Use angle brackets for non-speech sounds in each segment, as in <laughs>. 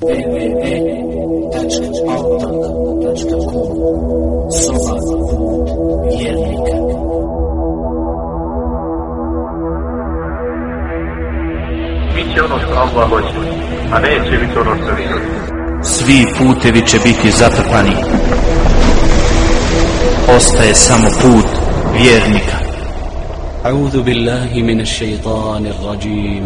www.autor.com Soba vjernika Biće ono što Allah hoće, a neće biti ono što vi hoćete. Svi putevi će biti zatrpani. Ostaje samo put vjernika. أعوذ بالله من الشيطان الرجيم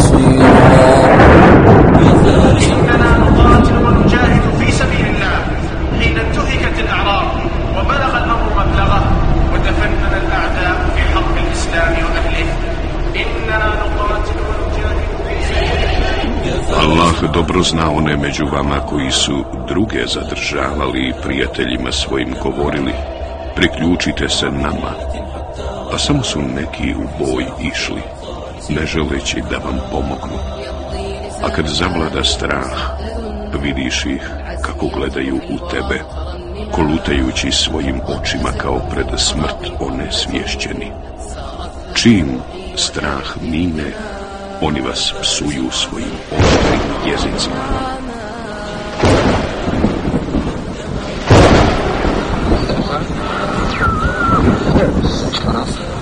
dobro zna one među vama koji su druge zadržavali i prijateljima svojim govorili priključite se nama a samo su neki u boj išli ne želeći da vam pomognu. A kad zavlada strah vidiš ih kako gledaju u tebe kolutajući svojim očima kao pred smrt one svješćeni čim strah mine oni vas psuju svojim oštrim jezicima.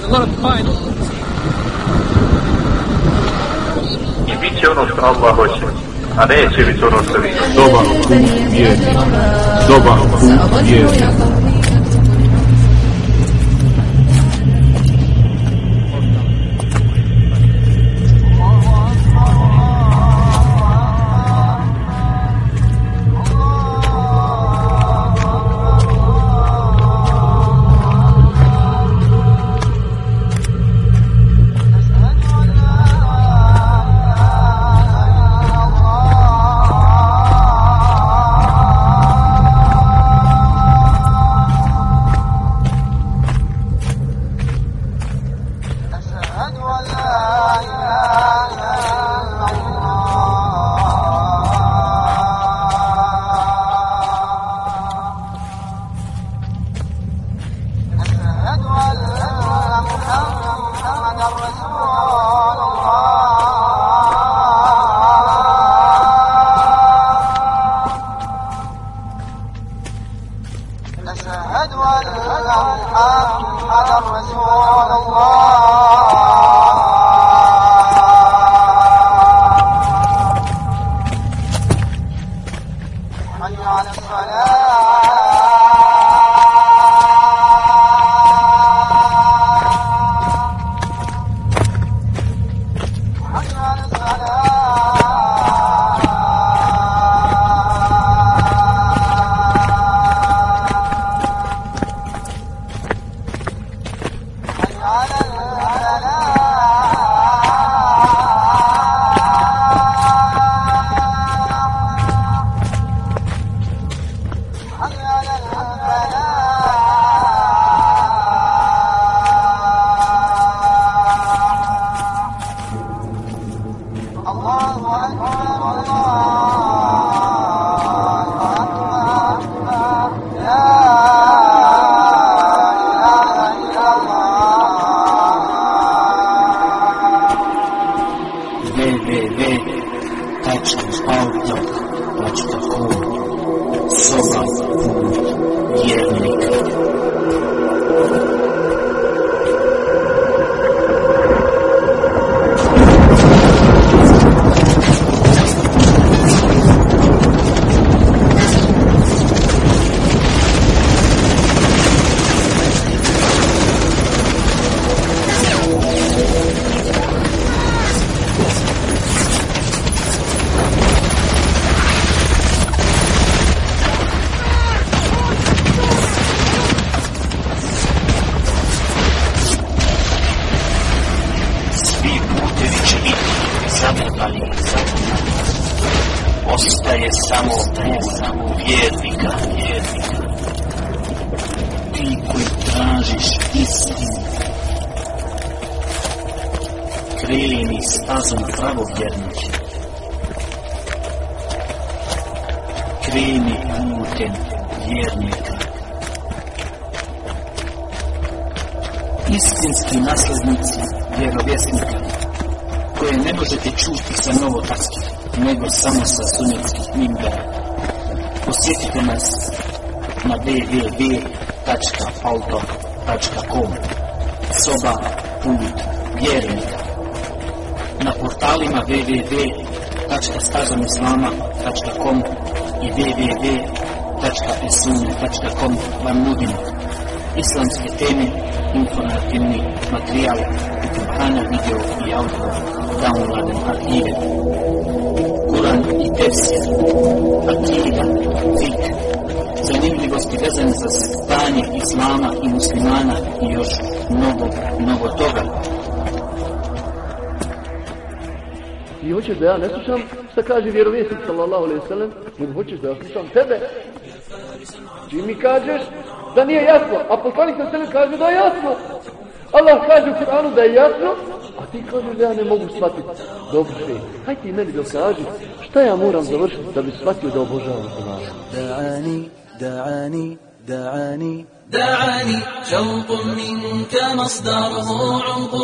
I bit ono što Allah hoće, a neće biti ono što vi. Dobar put je Dobar put vjernika. www.stazomislama.com i www.esune.com vam nudimo islamske teme, informativni materijal, Kur'ana, video i audio, downloaden arhive, Kur'an i tefsir, akida, fik, zanimljivosti vezane za stanje islama i muslimana i još mnogo, mnogo toga. Ti hoćeš da ja ne slušam šta kaže vjerovjesnik sallallahu alaihi sallam, nego hoćeš da ja slušam tebe. Čim mi kažeš da nije jasno, a poslanik na sebe kaže da je jasno. Allah kaže u Kur'anu da je jasno, a ti kažeš da ja ne mogu shvatiti. Dobro sve, haj ti meni dokaži šta ja moram završiti da bi shvatio da obožavam Allah. دعاني دعاني دعاني دعاني شوق منك مصدره عمق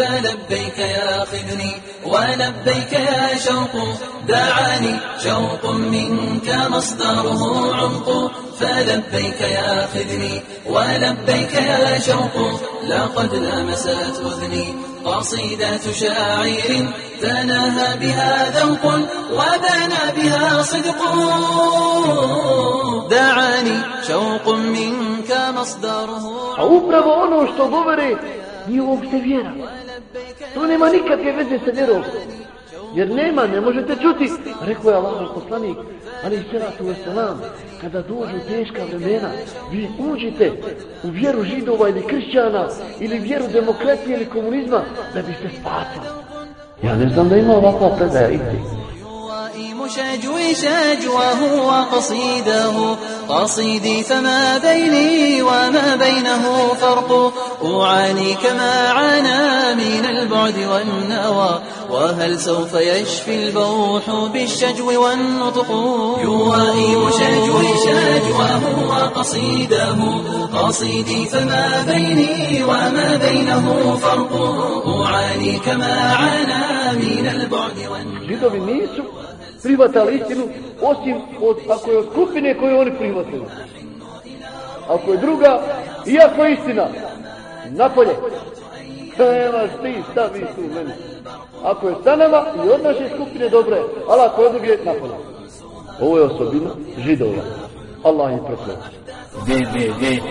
فلبيك يا خذني ولبيك يا شوق دعاني شوق منك مصدره عمق. فلبيك يا خذني ولبيك يا شوق لقد لمست أذني قصيدة شاعر تناهى بها ذوق وبنى بها صدق. دعاني شوق منك مصدره A upravo ono što govore uopšte vjera. To nema nikakve veze sa vjerom. Jer nema, ne možete čuti. Rekao je Allah poslanik, ali i salatu wasalam, kada dođu teška vremena, vi uđite u vjeru židova ili kršćana, ili vjeru demokratije ili komunizma, da biste spasali. Ja ne znam da ima ovakva predaja igdje. يوائم شجوي شجوه وقصيده قصيدي فما بيني وما بينه فرق أعاني كما عانى من البعد والنوى وهل سوف يشفي البوح بالشجو والنطق يوائم شجوي شجوه وقصيده قصيدي فما بيني وما بينه فرق أعاني كما عانى من البعد والنوى prihvatali istinu, osim od, ako je od skupine koju oni prihvatili. Ako je druga, iako je istina, napolje. Nemaš ti, šta vi tu meni? Ako je sa nama i od naše skupine, dobre. Ali ako je od druge, napolje. Ovo je osobina židova. Allah im proklao. www.autor.com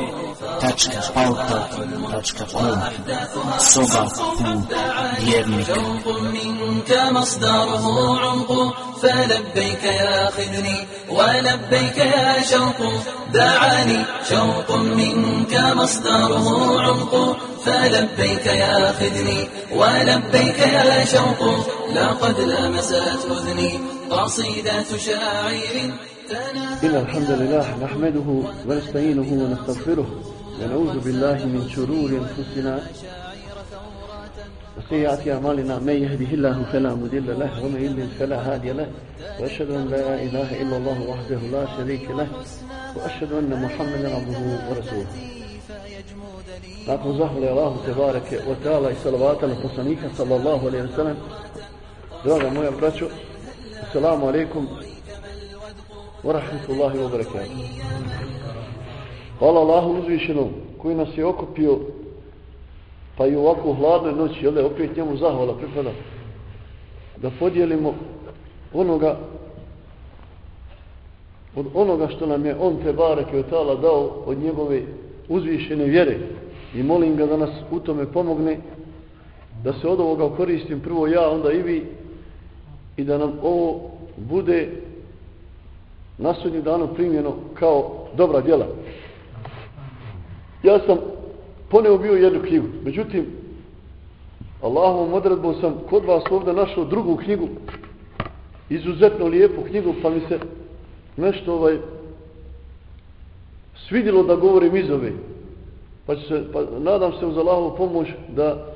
Soba put vjernika. شوق منك مصدره عمق فلبيك يا خذني ولبيك يا شوق دعاني شوق منك مصدره عمق فلبيك يا خذني ولبيك يا شوق لقد لمست أذني قصيدة شاعر إلا الحمد لله نحمده ونستعينه ونستغفره ونعوذ بالله من شرور أنفسنا وسيئات أعمالنا من يهده الله فلا مضل له ومن يضلل فلا هادي له وأشهد أن لا إله إلا الله وحده لا شريك له وأشهد أن محمدا عبده ورسوله. Nakon zahvala Allahu te bareke wa ta'ala i salavata na poslanika sallallahu alaihi wa sallam Draga moja braćo, assalamu alaikum wa rahmatullahi wa barakatuh. Hvala Allahu uzvišenom koji nas je okupio pa i u ovakvu hladnoj noći, jel opet njemu zahvala pripada da podijelimo onoga od onoga što nam je on te bareke od tala dao od njegove uzvišene vjere. I molim ga da nas u tome pomogne da se od ovoga koristim prvo ja, onda i vi i da nam ovo bude na sudnji danu primjeno kao dobra djela. Ja sam poneo bio jednu knjigu, međutim Allahovom odredbom sam kod vas ovdje našao drugu knjigu izuzetno lijepu knjigu pa mi se nešto ovaj svidilo da govorim iz ove. Pa, će se, pa nadam se uz Allahovu pomoć da,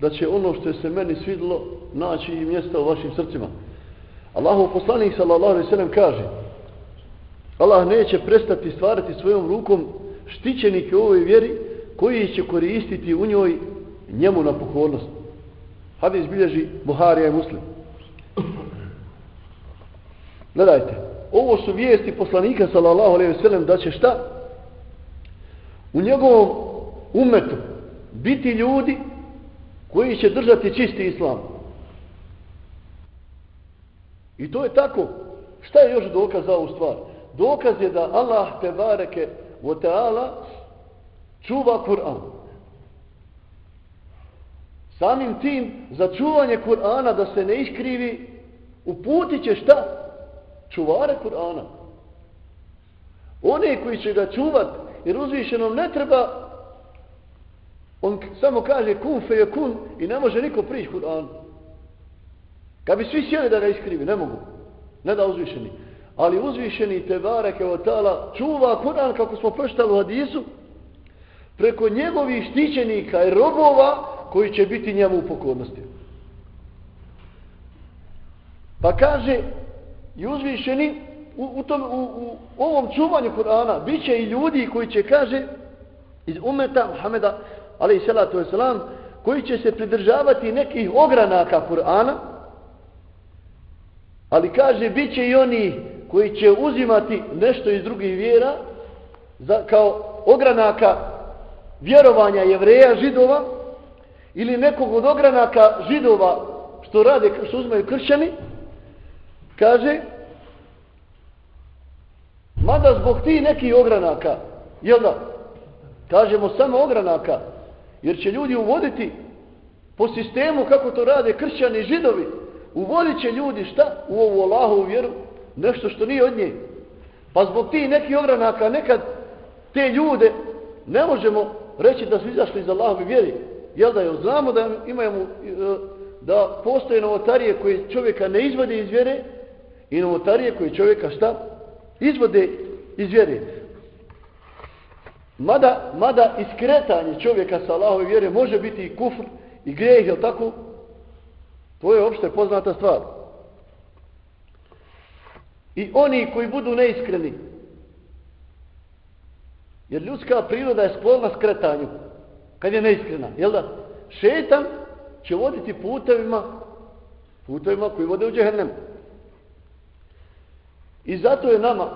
da će ono što je se meni svidilo naći i mjesta u vašim srcima. Allahov poslanik sallallahu alejhi ve sellem kaže: Allah neće prestati stvarati svojom rukom štićenike u ovoj vjeri koji će koristiti u njoj njemu na pokornost. Hadis bilježi Buharija i Muslim. Gledajte, ovo su vijesti poslanika sallallahu alejhi ve sellem da će šta? U njegovom umetu biti ljudi koji će držati čisti islam. I to je tako. Šta je još dokaz za ovu stvar? Dokaz je da Allah te bareke o teala čuva Kur'an. Samim tim, za čuvanje Kur'ana da se ne iskrivi, uputit će šta? Čuvare Kur'ana. One koji će ga čuvat, jer uzvišenom ne treba, on samo kaže kun fe je kun i ne može niko prići Kur'anu. Kad bi svi sjeli da ga iskrivi, ne mogu. Ne da uzvišeni. Ali uzvišeni te bareke o čuva Kur'an kako smo proštali u hadisu preko njegovih štićenika i robova koji će biti njemu u pokornosti. Pa kaže i uzvišeni u, u, tom, u, u ovom čuvanju Kur'ana bit će i ljudi koji će kaže iz umeta Muhameda alaih salatu wasalam koji će se pridržavati nekih ogranaka Kur'ana Ali kaže, bit će i oni koji će uzimati nešto iz drugih vjera za, kao ogranaka vjerovanja jevreja, židova, ili nekog od ogranaka židova što rade, što uzmaju kršćani, kaže, mada zbog ti neki ogranaka, jel da, kažemo samo ogranaka, jer će ljudi uvoditi po sistemu kako to rade kršćani i židovi, uvodit će ljudi šta u ovu Allahovu vjeru, nešto što nije od nje. Pa zbog ti neki ogranaka nekad te ljude ne možemo reći da su izašli iz Allahove vjeri. Jel da je? Znamo da imamo e, da postoje novotarije koje čovjeka ne izvode iz vjere i novotarije koje čovjeka šta? Izvode iz vjere. Mada, mada iskretanje čovjeka sa Allahove vjere može biti i kufr i grijeh, jel tako? To je opšte poznata stvar. I oni koji budu neiskreni, jer ljudska priroda je sklona skretanju, kad je neiskrena, jel da? Šetan će voditi putevima, putevima koji vode u džehennem. I zato je nama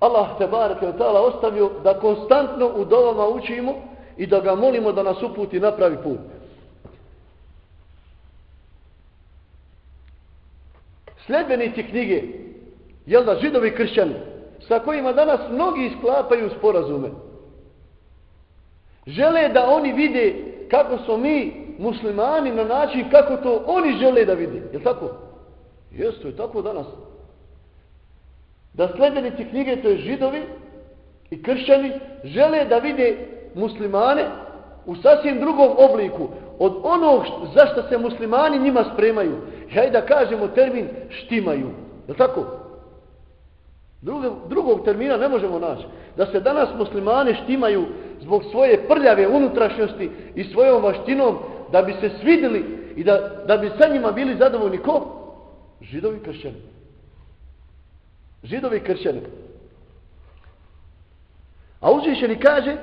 Allah te barake od ostavio da konstantno u dovama učimo i da ga molimo da nas uputi na pravi put. Sljedbenici knjige, jel da židovi kršćani, sa kojima danas mnogi isklapaju sporazume, žele da oni vide kako smo mi muslimani na način kako to oni žele da vide. Jel tako? Jesu, to je tako danas. Da sljedbenici knjige, to je židovi i kršćani, žele da vide muslimane u sasvim drugom obliku od onog zašto se muslimani njima spremaju hajde da kažemo termin štimaju. Je tako? Drugog, drugog termina ne možemo naći. Da se danas muslimani štimaju zbog svoje prljave unutrašnjosti i svojom vaštinom da bi se svidili i da, da bi sa njima bili zadovoljni ko? Židovi kršćani. Židovi kršćani. A uzvišeni kaže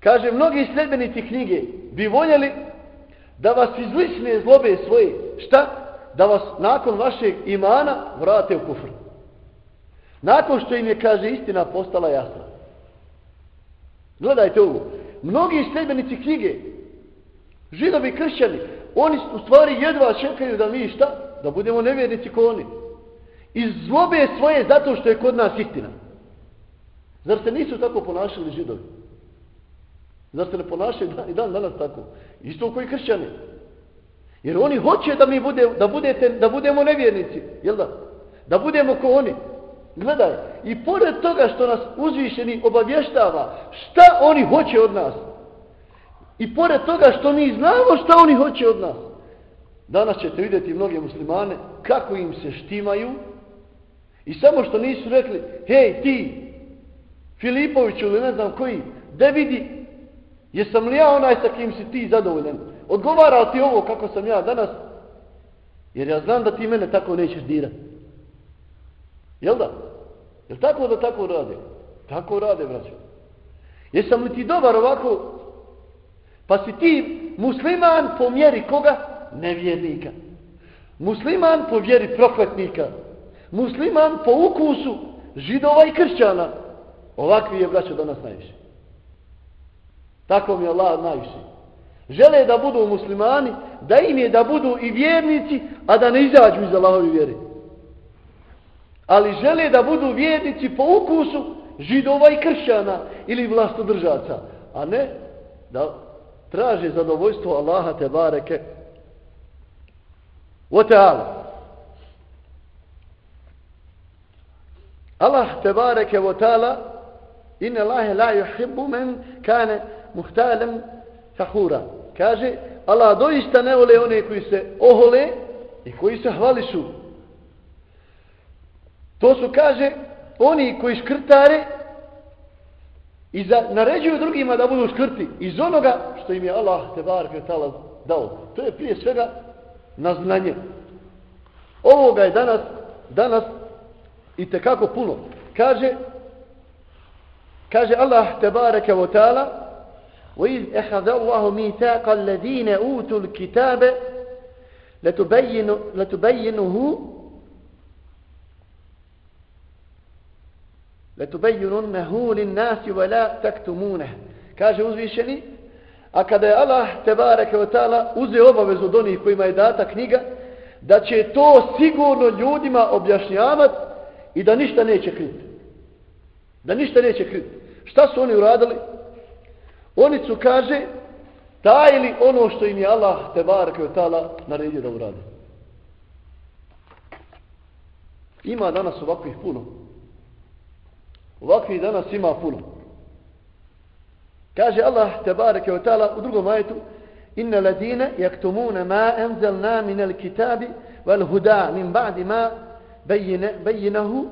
kaže mnogi sledbenici knjige bi voljeli da vas iz lične zlobe svoje, šta? Da vas nakon vašeg imana vrate u kufr. Nakon što im je, kaže, istina postala jasna. Gledajte ovo. Mnogi sljedbenici knjige, židovi kršćani, oni u stvari jedva čekaju da mi šta? Da budemo nevjernici ko oni. Iz zlobe svoje zato što je kod nas istina. Zar se nisu tako ponašali židovi? Zar se ne ponašaju i dan danas tako? Isto koji kršćani. Jer oni hoće da mi bude, da, budete, da budemo nevjernici. Jel da? Da budemo ko oni. Gledaj. I pored toga što nas uzvišeni obavještava šta oni hoće od nas. I pored toga što mi znamo šta oni hoće od nas. Danas ćete vidjeti mnoge muslimane kako im se štimaju i samo što nisu rekli, hej ti, Filipoviću ili ne znam koji, da vidi, jesam li ja onaj sa kim si ti zadovoljan? Odgovara li ti ovo kako sam ja danas? Jer ja znam da ti mene tako nećeš dirati. Jel da? Jel tako da tako rade? Tako rade, braćo. Jesam li ti dobar ovako? Pa si ti musliman po mjeri koga? Nevjernika. Musliman po vjeri prokletnika. Musliman po ukusu židova i kršćana. Ovakvi je, braćo, danas najviše. Tako mi je Allah najviše. Žele da budu muslimani, da im je da budu i vjernici, a da ne izađu iz Allahovi vjeri. Ali žele da budu vjernici po ukusu židova i kršćana ili vlastodržaca, a ne da traže zadovoljstvo Allaha te bareke o. Allah te bareke o teala inne Allahe la yuhibbu men kane muhtalem fahura. Kaže, Allah doista ne vole one koji se ohole i koji se hvališu. To su, kaže, oni koji škrtare i za, naređuju drugima da budu škrti iz onoga što im je Allah te bar kretala dao. To je prije svega na znanje. Ovoga je danas, danas i te kako puno. Kaže, kaže Allah te bareke ta'ala وإذ أخذ الله ميثاق الذين أوتوا الكتاب لتبين لتبينه لتبيننه للناس ولا تكتمونه kaže uzvišeni a kada je Allah tebareke ve taala uzeo obavezu od onih kojima je data knjiga da će to sigurno ljudima objašnjavati i da ništa neće kriti da ništa neće kriti šta su oni uradili Oni su, kaže, tajili ono što im je Allah te barke od tala naredio da uradi. Ima danas ovakvih puno. Ovakvih danas ima puno. Kaže Allah te barke od tala u drugom ajetu Inna ladine jaktumune ma enzelna minel kitabi wal huda min ba'di ma bejinahu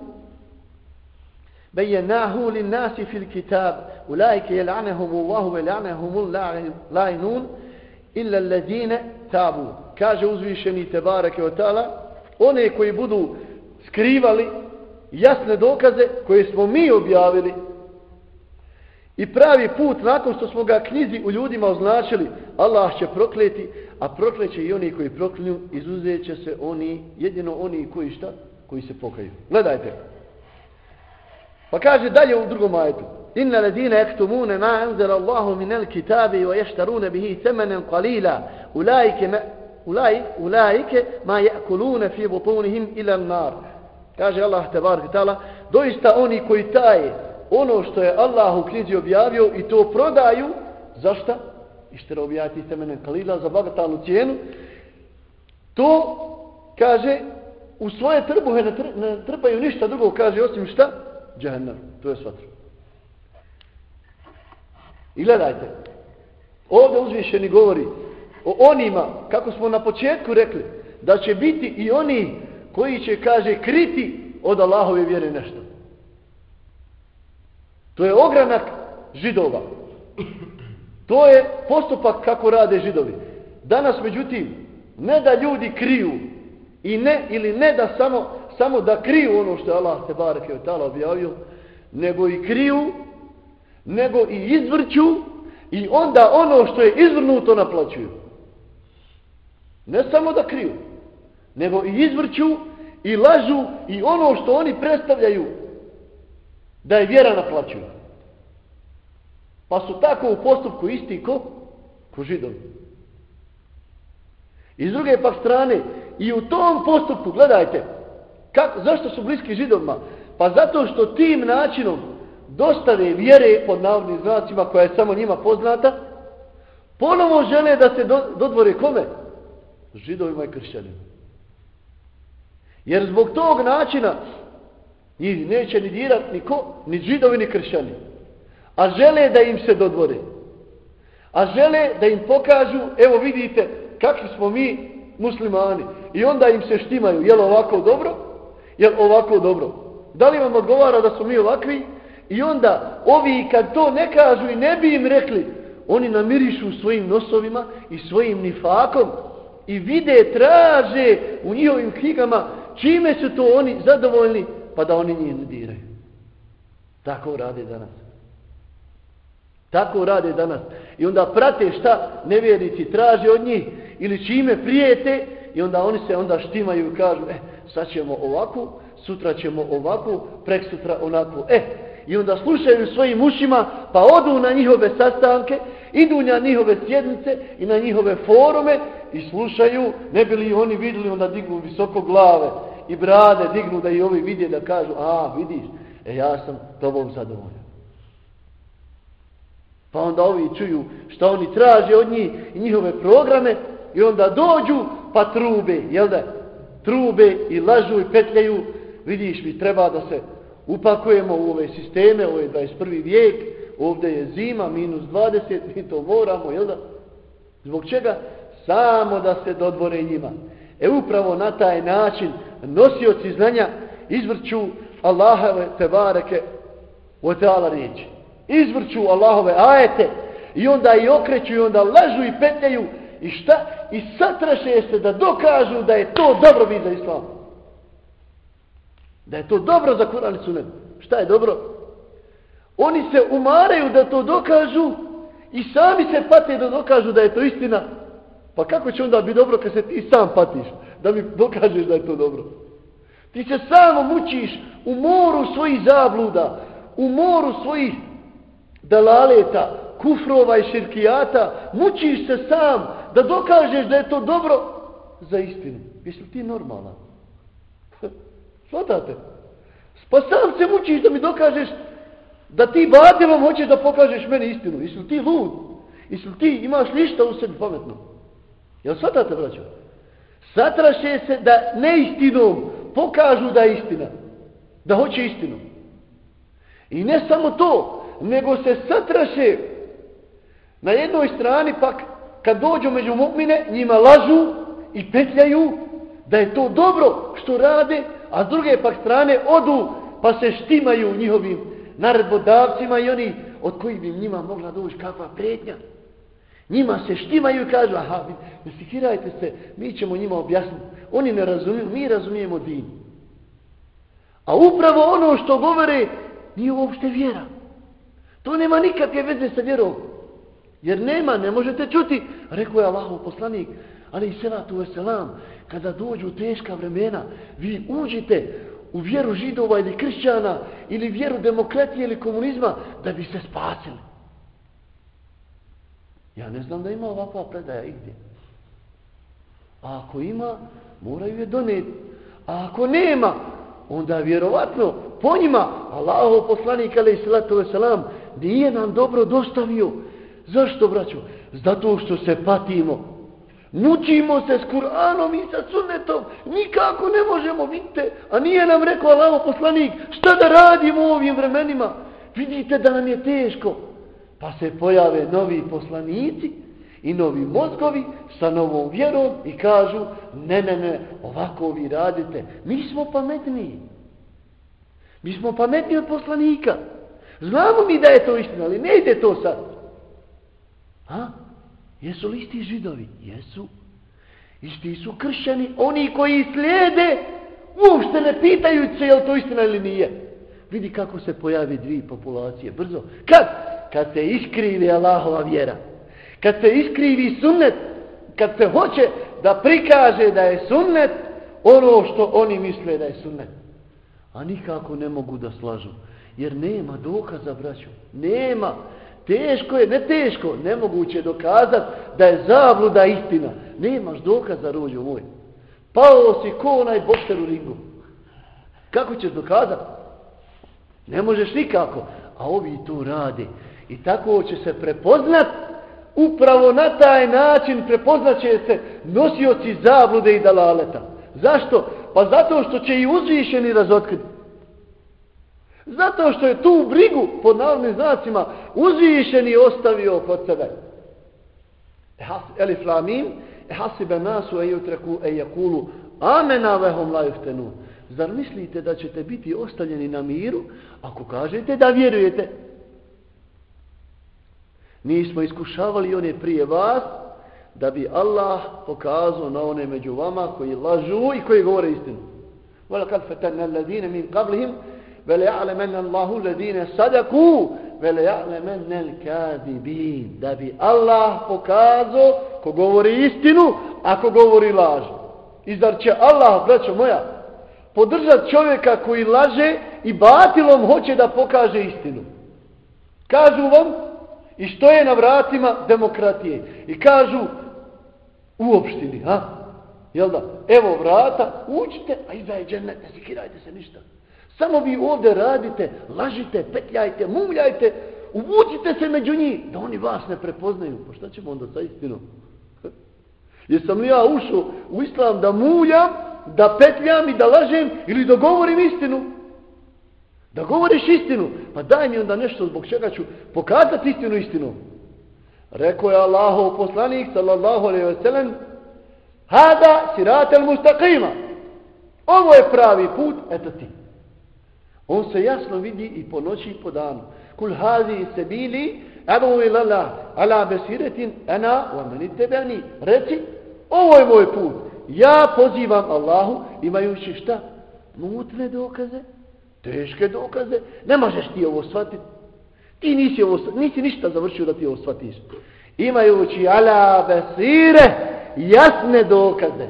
بيناه للناس في الكتاب أولئك يلعنهم الله ويلعنهم اللاعنون إلا الذين تابوا kaže uzvišeni Tebareke od Tala one koji budu skrivali jasne dokaze koje smo mi objavili i pravi put nakon što smo ga knjizi u ljudima označili Allah će prokleti a prokleće i oni koji proklinju izuzet će se oni jedino oni koji šta koji se pokaju gledajte Pa kaže dalje u drugom ajetu. Inna ladina yaktumuna ma anzala Allahu min al-kitabi wa yashtaruna bihi thamanan qalila ulaika ma ulai ulaika ma ya'kuluna fi butunihim ila an-nar. Kaže Allah tebarek taala, doista oni koji taje ono što je Allah u knjizi objavio i to prodaju, zašto? Ište objaviti thamanan qalila za bagatelnu cijenu. To kaže u svoje trbuhe ne trpaju ništa drugo, kaže osim šta? Džehennem, to je svatru. I gledajte, ovdje uzvišeni govori o onima, kako smo na početku rekli, da će biti i oni koji će, kaže, kriti od Allahove vjere nešto. To je ogranak židova. To je postupak kako rade židovi. Danas, međutim, ne da ljudi kriju i ne ili ne da samo samo da kriju ono što je Allah te bareke od tala objavio, nego i kriju, nego i izvrću i onda ono što je izvrnuto naplaćuju. Ne samo da kriju, nego i izvrću i lažu i ono što oni predstavljaju da je vjera naplaćuju. Pa su tako u postupku isti ko? Ko židovi. I s druge pak strane, i u tom postupku, gledajte, Kako, zašto su bliski židovima? Pa zato što tim načinom dostave vjere pod navodnim znacima koja je samo njima poznata, ponovo žele da se do, dodvore kome? Židovima i kršćanima. Jer zbog tog načina njih neće ni dirat niko, ni židovi ni kršćani. A žele da im se dodvore. A žele da im pokažu, evo vidite, kakvi smo mi muslimani. I onda im se štimaju, jel ovako dobro? Jel ovako dobro? Da li vam odgovara da su mi ovakvi? I onda ovi kad to ne kažu i ne bi im rekli, oni namirišu svojim nosovima i svojim nifakom i vide, traže u njihovim knjigama čime su to oni zadovoljni, pa da oni njih ne diraju. Tako rade danas. Tako rade danas. I onda prate šta nevjernici traže od njih ili čime prijete i onda oni se onda štimaju i kažu, e, sad ćemo ovako, sutra ćemo ovako, prek sutra onako. E, i onda slušaju svojim ušima, pa odu na njihove sastanke, idu na njihove sjednice i na njihove forume i slušaju, ne bi li oni vidjeli, onda dignu visoko glave i brade, dignu da i ovi vidje da kažu, a vidiš, e ja sam tobom zadovoljan. Pa onda ovi čuju što oni traže od njih i njihove programe i onda dođu pa trube, jel da? Trube i lažu i petljaju, vidiš mi treba da se upakujemo u ove sisteme, ovo je 21. vijek, ovdje je zima, minus 20, mi to moramo, jel da? Zbog čega? Samo da se dodvore njima. E upravo na taj način nosioci znanja izvrću Allahove tebareke o teala riječi. Izvrću Allahove ajete i onda i okreću i onda lažu i petljaju i šta? I satraše se da dokažu da je to dobro biti za islam. Da je to dobro za Kur'an i Sunet. Šta je dobro? Oni se umaraju da to dokažu i sami se pate da dokažu da je to istina. Pa kako će onda biti dobro kad se ti sam patiš da mi dokažeš da je to dobro? Ti se samo mučiš u moru svojih zabluda, u moru svojih dalaleta, kufrova i širkijata, mučiš se sam da dokažeš da je to dobro za istinu. Jesi ti normalan? <laughs> Svatate? Pa sam se mučiš da mi dokažeš da ti batilom hoćeš da pokažeš meni istinu. Jesi ti lud? Jesi ti imaš ništa u sebi pametno? Jel svatate, braćo? Satraše se da neistinom pokažu da je istina. Da hoće istinu. I ne samo to, nego se satraše na jednoj strani pak kad dođu među mukmine njima lažu i petljaju da je to dobro što rade a s druge pak strane odu pa se štimaju njihovim naredbodavcima i oni od kojih bi njima mogla doći kakva prednja. Njima se štimaju i kažu, aha, ne sikirajte se, mi ćemo njima objasniti. Oni ne razumiju, mi razumijemo din. A upravo ono što govore nije uopšte vjera. To nema nikakve veze sa vjerom. Jer nema, ne možete čuti. Rekao je Allahov poslanik, ali i selatu veselam, kada dođu teška vremena, vi uđite u vjeru židova ili kršćana, ili vjeru demokratije ili komunizma, da bi se spasili. Ja ne znam da ima ovakva predaja igdje. A ako ima, moraju je doneti. A ako nema, onda vjerovatno po njima, Allahov poslanik alaih sallatu veselam nije nam dobro dostavio. Zašto, braćo? Zato što se patimo. Mučimo se s Kur'anom i sa sunnetom. Nikako ne možemo, vidite. A nije nam rekao Allah poslanik, šta da radimo u ovim vremenima? Vidite da nam je teško. Pa se pojave novi poslanici i novi mozgovi sa novom vjerom i kažu, ne, ne, ne, ovako vi radite. Mi smo pametniji. Mi smo pametniji od poslanika. Znamo mi da je to istina, ali ne ide to sad. Ha? Jesu li isti židovi? Jesu. Isti su kršćani, oni koji slijede, uopšte ne pitaju se je li to istina ili nije. Vidi kako se pojavi dvije populacije, brzo. Kad? Kad se iskrivi Allahova vjera. Kad se iskrivi sunnet, kad se hoće da prikaže da je sunnet ono što oni misle da je sunnet. A nikako ne mogu da slažu. Jer nema dokaza, braću. Nema. Teško je, ne teško, nemoguće dokazati da je zabluda istina. Nemaš dokaza, rođo moj. Pao si ko onaj bokser u ringu. Kako ćeš dokazati? Ne možeš nikako. A ovi to rade. I tako će se prepoznat, upravo na taj način prepoznat će se nosioci zablude i dalaleta. Zašto? Pa zato što će i uzvišeni razotkriti. Zato što je tu brigu pod navodnim znacima uzvišeni ostavio kod sebe. Elif lamim hasibe nasu e jutreku e jakulu amena vehom la juftenu. Zar mislite da ćete biti ostavljeni na miru ako kažete da vjerujete? Nismo iskušavali one prije vas da bi Allah pokazao na one među vama koji lažu i koji govore istinu. Vela kad fetanna alladine min وَلَيَعْلَمَنَّ اللَّهُ الَّذِينَ Allahu وَلَيَعْلَمَنَّ sadaku al-kadibin. Da bi Allah pokazao ko govori istinu, a ko govori laž. I zar će Allah, braćo moja, podržat čovjeka koji laže i batilom hoće da pokaže istinu. Kažu vam, i što je na vratima demokratije. I kažu, u opštini, ha? Jel da? Evo vrata, uđite, a iza je džennet, ne zikirajte se ništa. Samo vi ovdje radite, lažite, petljajte, mumljajte, uvučite se među njih, da oni vas ne prepoznaju. Pa šta ćemo onda sa istinom? <laughs> Jesam li ja ušao u islam da muljam, da petljam i da lažem ili da govorim istinu? Da govoriš istinu, pa daj mi onda nešto zbog čega ću pokazati istinu istinu. Rekao je Allahov poslanik sallallahu alejhi ve sellem: "Hada siratel mustaqima." Ovo je pravi put, eto ti. On se jasno vidi i po noći i po danu. Kul hazi se bili, adu ila ala besiretin, ana wa meni tebeni. Reci, ovo je moj put. Ja pozivam Allahu imajući šta? Mutne dokaze, teške dokaze. Ne možeš ti ovo shvatiti. Ti nisi, ovo, nisi ništa završio da ti ovo shvatiš. Imajući ala besire jasne dokaze.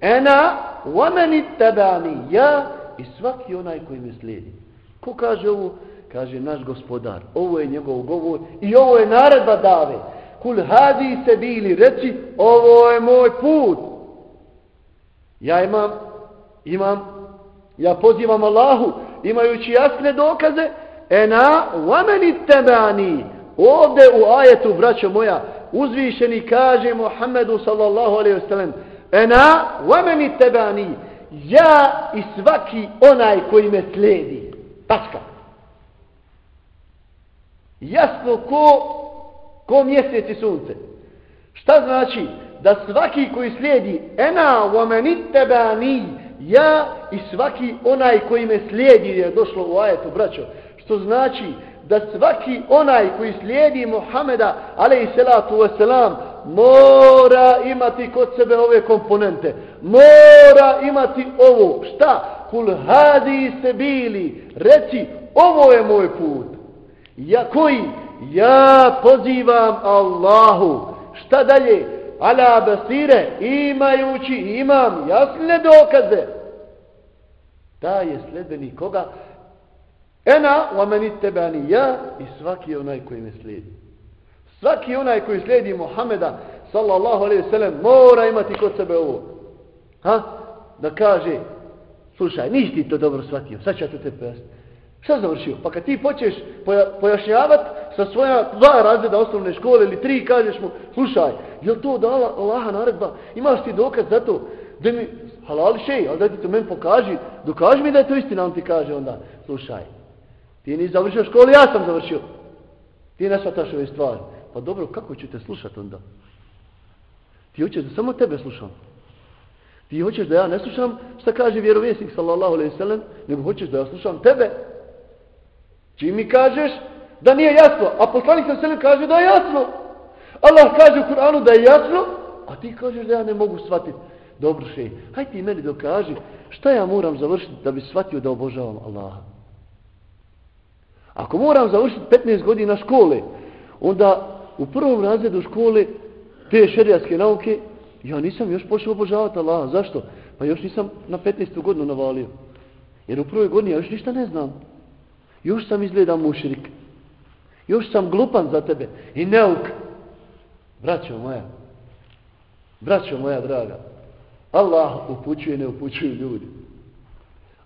Ena wameni tebeni. ja i svaki onaj koji me slijedi. Ko kaže ovo? Kaže naš gospodar. Ovo je njegov govor i ovo je naredba dave. Kul hadi se bili reći ovo je moj put. Ja imam, imam, ja pozivam Allahu imajući jasne dokaze Ena vameni tebani. Ovde u ajetu, braćo moja, uzvišeni kaže Muhammedu sallallahu alaihi wasallam Ena vameni tebani. Ja i svaki onaj koji me slijedi. Tačka. Jasno ko, ko mjesec i sunce. Šta znači? Da svaki koji slijedi ena wameni tebani. Ja i svaki onaj koji me slijedi je došlo u ajetu, braćo. Što znači da svaki onaj koji slijedi Muhameda, alaih salatu wasalam, mora imati kod sebe ove komponente. Mora imati ovo. Šta? Kul hadi se bili. Reci, ovo je moj put. Ja koji? Ja pozivam Allahu. Šta dalje? Ala basire, imajući, imam jasne dokaze. Da je sledbenik koga? Ena wa meni tebani ja i svaki onaj koji me slijedi. Svaki onaj koji slijedi Muhameda sallallahu alaihi sallam mora imati kod sebe ovo. Ha? Da kaže, slušaj, nisi ti to dobro shvatio, sad ću ja to te pojasniti. Šta završio? Pa kad ti počeš poja, pojašnjavati sa svoja dva razreda osnovne škole ili tri, kažeš mu, slušaj, je to dala Allaha naredba? Imaš ti dokaz za to? Da mi halal šej, ali da ti to meni pokaži, dokaži mi da je to istina, on ti kaže onda, slušaj, Ti nisi završio školu, ja sam završio. Ti ne shvataš ove stvari. Pa dobro, kako ću te slušati onda? Ti hoćeš da samo tebe slušam. Ti hoćeš da ja ne slušam šta kaže vjerovjesnik sallallahu alaihi sallam, nego hoćeš da ja slušam tebe. Čim mi kažeš da nije jasno, a poslanik sallallahu sallam kaže da je jasno. Allah kaže u Kur'anu da je jasno, a ti kažeš da ja ne mogu shvatiti. Dobro še, haj ti meni dokaži šta ja moram završiti da bi shvatio da obožavam Allaha. Ako moram završiti 15 godina škole, onda u prvom razredu škole te šerijatske nauke, ja nisam još počeo obožavati Allaha. Zašto? Pa još nisam na 15. godinu navalio. Jer u prvoj godini ja još ništa ne znam. Još sam izgledam mušrik. Još sam glupan za tebe. I neuk. Braćo moja. Braćo moja draga. Allah upućuje, ne upućuju ljudi.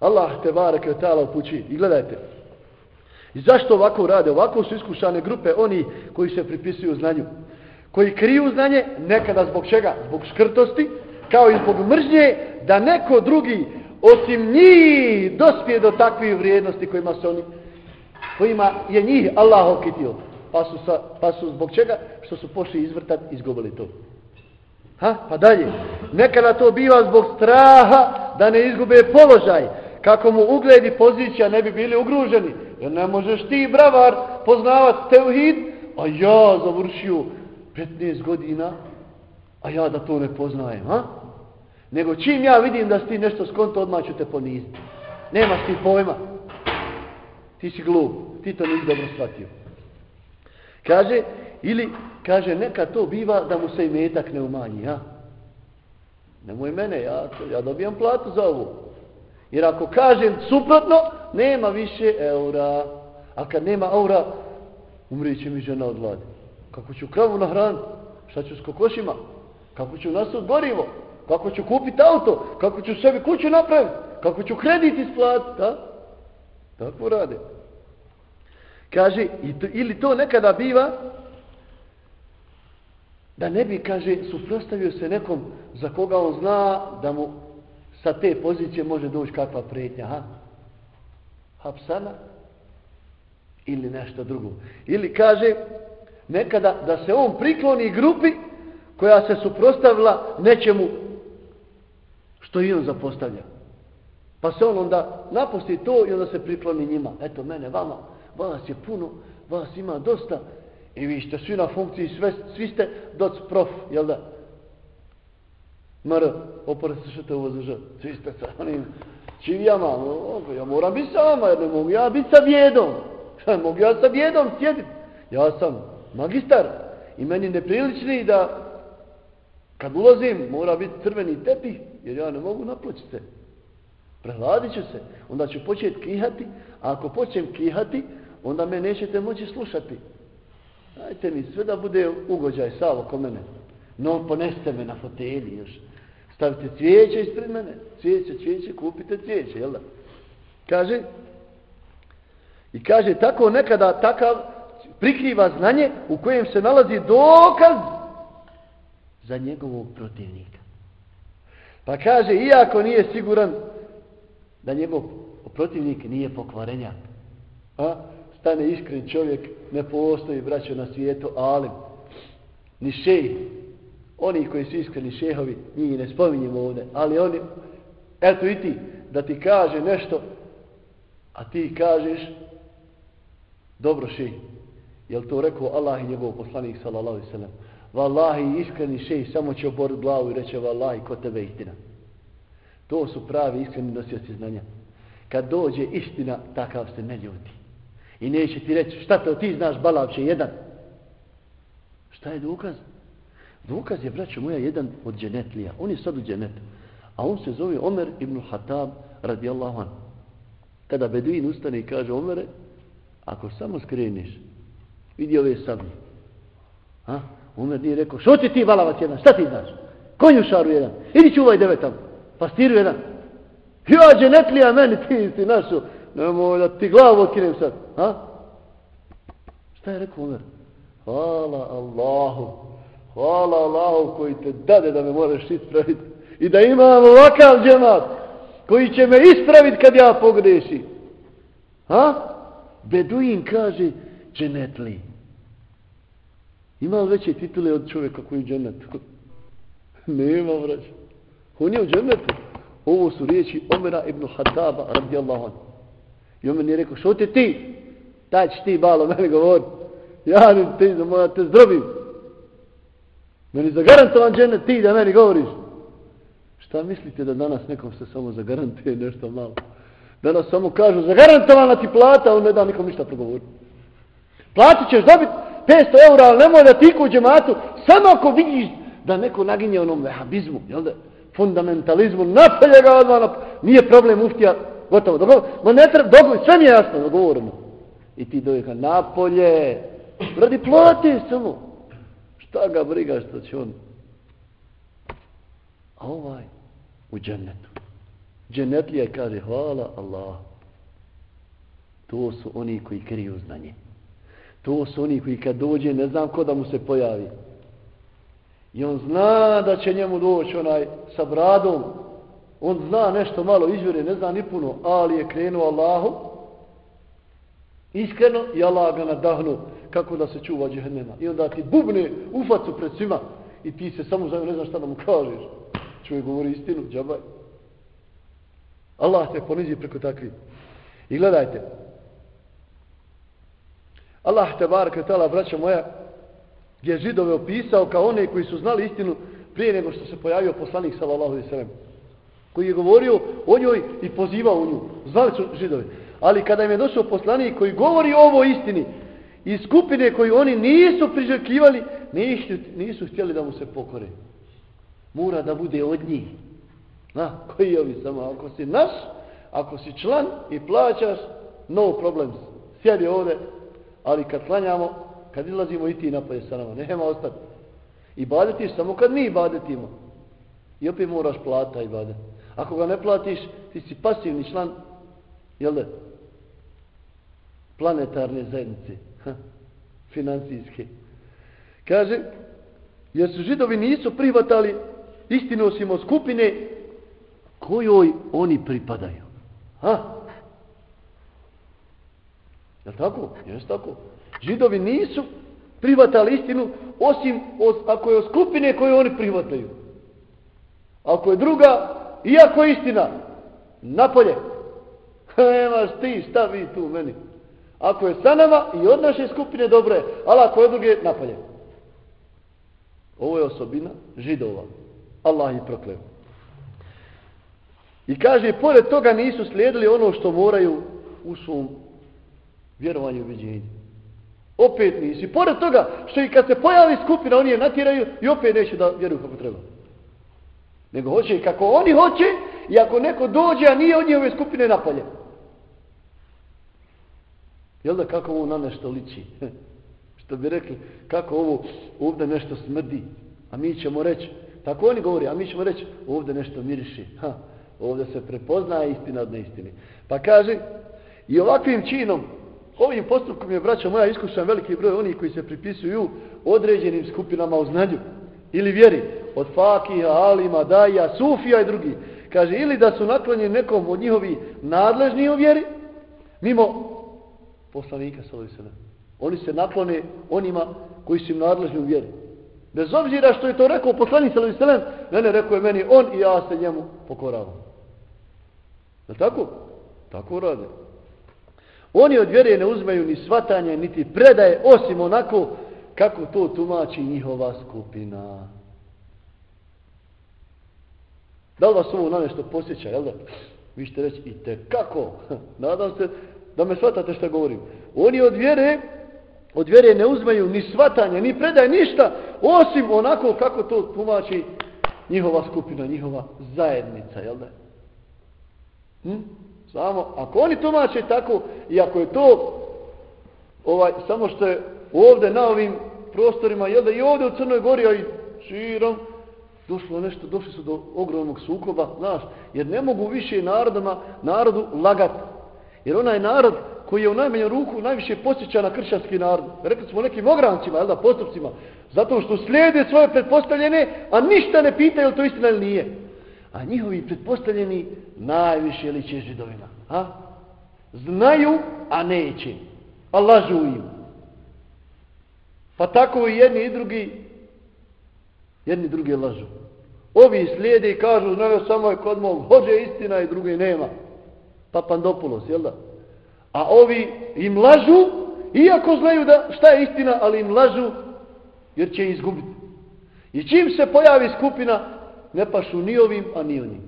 Allah te barake od tala upućuje. I gledajte. I zašto ovako rade? Ovako su iskušane grupe oni koji se pripisuju znanju. Koji kriju znanje, nekada zbog čega? Zbog škrtosti, kao i zbog mržnje, da neko drugi, osim njih, dospije do takvih vrijednosti kojima se oni, kojima je njih Allah okitio. Pa su, sa, pa su zbog čega? Što su pošli izvrtati, izgubili to. Ha? Pa dalje. Nekada to biva zbog straha da ne izgube položaj. Kako mu ugled i pozicija ne bi bili ugruženi. Jer ne možeš ti, bravar, poznavati teuhid, a ja završio 15 godina, a ja da to ne poznajem. Ha? Nego čim ja vidim da si ti nešto skonto, odmah ću te poniziti. Nemaš ti pojma. Ti si glup. Ti to nisi dobro shvatio. Kaže, ili, kaže, neka to biva da mu se i metak ne umanji, ha? Nemoj mene, ja, ja dobijam platu za ovo. Jer ako kažem suprotno, nema više eura. A kad nema eura, umrit će mi žena od vlade. Kako ću kravu na hranu? Šta ću s kokošima? Kako ću nasud gorivo? Kako ću kupiti auto? Kako ću sebi kuću napraviti? Kako ću kredit isplatiti? Da? Tako rade. Kaže, ili to nekada biva, da ne bi, kaže, suprostavio se nekom za koga on zna da mu sa te pozicije može doći kakva prijetnja. ha? Hapsana ili nešto drugo. Ili kaže, nekada da se on prikloni grupi koja se suprostavila nečemu što i on zapostavlja. Pa se on onda napusti to i onda se prikloni njima. Eto, mene, vama, vas je puno, vas ima dosta i vi ste svi na funkciji, sve, svi ste doc prof, jel da? Mr, opore se što te uvozuža, svi ste sa onim čivijama, ono, ja moram biti sama jer ne mogu ja biti sa vjedom. <laughs> mogu ja sa vjedom sjediti. Ja sam magistar i meni neprilični da kad ulazim mora biti crveni tepih, jer ja ne mogu naplaćiti se. Prehladit ću se, onda ću početi kihati, a ako počnem kihati, onda me nećete moći slušati. Dajte mi sve da bude ugođaj savo ko mene. No, poneste me na fotelji još. Stavite cvijeće ispred mene. Cvijeće, cvijeće, kupite cvijeće, jel da? Kaže, i kaže, tako nekada takav prikriva znanje u kojem se nalazi dokaz za njegovog protivnika. Pa kaže, iako nije siguran da njegov protivnik nije pokvarenjak. A? Stane iskren čovjek, ne postoji braćo na svijetu, alim, ni šej. Oni koji su iskreni šehovi, njih ne spominjemo ovdje, ali oni, eto i ti, da ti kaže nešto, a ti kažeš, dobro šej, jel to rekao Allah i njegov poslanik, sallallahu sallam, Wallahi, iskreni šej, samo će oborit glavu i reće, Wallahi, ko tebe istina. To su pravi iskreni nosioci znanja. Kad dođe istina, takav se ne ljuti. I neće ti reći, šta to ti znaš, balavče, jedan. Šta je dokaz? Dokaz je, braćo moja, jedan od dženetlija. On je sad u dženetu. A on se zove Omer ibn Hatab, radijallahu an. Kada Beduin ustane i kaže, Omere, ako samo skreniš, vidi ove sablje. A? Umer nije rekao, što ti ti balavac jedan, šta ti znaš? Konjušaru jedan, idi čuvaj devetam, pastiru jedan. Ja dženetlija meni, ti si našo, nemoj da ti glavu otkinem sad. Ha? Šta je rekao Umer? Hvala Allahu. Hvala Allahu koji te dade da me moraš ispraviti. I da imam ovakav džemat koji će me ispraviti kad ja pogreši. Ha? Beduin kaže dženetli. Ima li veće titule od čovjeka koji je u dženetu? <laughs> Nema, vrać. On je u dženetu. Ovo su riječi Omera ibn Hataba, radijallahu anhu. I Omer mi je rekao, što ti ti? Taj ti balo <laughs> meni govor. Ja ne ti za moja te zdrobim. Meni zagarantovan dženet ti da meni govoriš. Šta mislite da danas nekom se samo zagarantuje nešto malo? Danas samo kažu zagarantovana ti plata, on ne da nikom ništa progovoriti. Platit ćeš dobit 500 eura, ali nemoj da ti u džematu, samo ako vidiš da neko naginje onom vehabizmu, jel da? fundamentalizmu, napalje ga odmah, na... nije problem uftija, gotovo, dobro, ma ne treba, dogovor, sve mi je jasno, dogovorimo. I ti dojeka, napolje, radi plati samo. Šta ga briga što će on? A ovaj, u džennetu. Džennetlija kaže, hvala Allah. To su oni koji kriju znanje. To su oni koji kad dođe, ne znam ko da mu se pojavi. I on zna da će njemu doći onaj sa bradom. On zna nešto malo izvjere, ne zna ni puno, ali je krenuo Allahu. Iskreno i Allah ga nadahnu kako da se čuva džehennema. I onda ti bubne u facu pred svima i ti se samo zavio, ne znaš šta da mu kažeš. Čovjek govori istinu, džabaj. Allah te ponizi preko takvih. I gledajte. Allah te barke tala, braća moja, je židove opisao kao one koji su znali istinu prije nego što se pojavio poslanik sallallahu alejhi ve sellem koji je govorio o njoj i pozivao u nju. Znali su židovi. Ali kada im je došao poslanik koji govori o ovoj istini i skupine koji oni nisu priželjkivali, nisu, nisu htjeli da mu se pokore. Mora da bude od njih. Na, koji je ovi samo? Ako si naš, ako si član i plaćaš, no problem. Sjedi ovde, ali kad klanjamo, kad izlazimo i ti napolje sa nama, nema ostati. I badetiš samo kad mi badetimo. I opet moraš plata i badet. Ako ga ne platiš, ti si pasivni član, jel da? Planetarne zajednice. Ha, financijske. Kaže, jer su židovi nisu prihvatali istinu osim skupine kojoj oni pripadaju. Ha? Je tako? Jes tako? Židovi nisu prihvatali istinu osim od, ako je od skupine koje oni prihvataju. Ako je druga, iako je istina, napolje. Nemaš ti, šta vi tu meni? Ako je sa nama i od naše skupine, dobro je. Ali ako je druge, napolje. Ovo je osobina židova. Allah ih prokleo. I kaže, pored toga nisu slijedili ono što moraju u svom Vjerovanje i ubeđenje. Opet nisi. Pored toga, što i kad se pojavi skupina, oni je natjeraju i opet neće da vjeruju kako treba. Nego hoće kako oni hoće i ako neko dođe, a nije od njihove skupine napalje. Jel da kako ovo na nešto liči? <laughs> što bi rekli, kako ovo ovdje nešto smrdi. A mi ćemo reći, tako oni govori, a mi ćemo reći, ovdje nešto miriši. <laughs> Ha, ovdje se prepoznaje istina od neistine. Pa kaže, i ovakvim činom, ovim postupkom je, braćo moja, iskušan veliki broj onih koji se pripisuju određenim skupinama u znanju ili vjeri, od fakija, alima, daja, sufija i drugi. Kaže, ili da su naklonjeni nekom od njihovi nadležni u vjeri, mimo poslanika sallallahu Oni se naklone onima koji su im nadležni u vjeri. Bez obzira što je to rekao poslanik sallallahu ne ne rekao je meni on i ja se njemu pokoravam. Je tako? Tako rade. Oni od vjere ne uzmeju ni svatanje, niti predaje, osim onako kako to tumači njihova skupina. Da li vas ovo na nešto posjeća, jel da? Vi ćete reći, i te kako? <laughs> Nadam se da me shvatate što govorim. Oni od vjere, od vjere ne uzmeju ni svatanje, ni predaje, ništa, osim onako kako to tumači njihova skupina, njihova zajednica, jel da? Hm? Samo, ako oni tumače tako, i ako je to, ovaj, samo što je ovdje na ovim prostorima, jel da i ovdje u Crnoj Gori, a i širom, došlo nešto, došli su do ogromnog sukoba, znaš, jer ne mogu više narodama, narodu lagati. Jer onaj narod koji je u najmanju ruku najviše posjeća na kršćanski narod, rekli smo nekim ograncima, jel da, postupcima, zato što slijede svoje pretpostavljene, a ništa ne pitaju to istina ili nije. A njihovi pretpostavljeni najviše liče židovima. A? Znaju, a neće. A lažu im. Pa tako i jedni i drugi jedni drugi lažu. Ovi slijede i kažu, znaju samo je kod mog hođe istina i druge nema. Papandopulos, jel da? A ovi im lažu, iako znaju da šta je istina, ali im lažu, jer će izgubiti. I čim se pojavi skupina, ne pašu ni ovim, a ni onim.